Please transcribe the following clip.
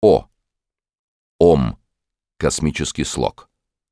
О. Ом. Космический слог.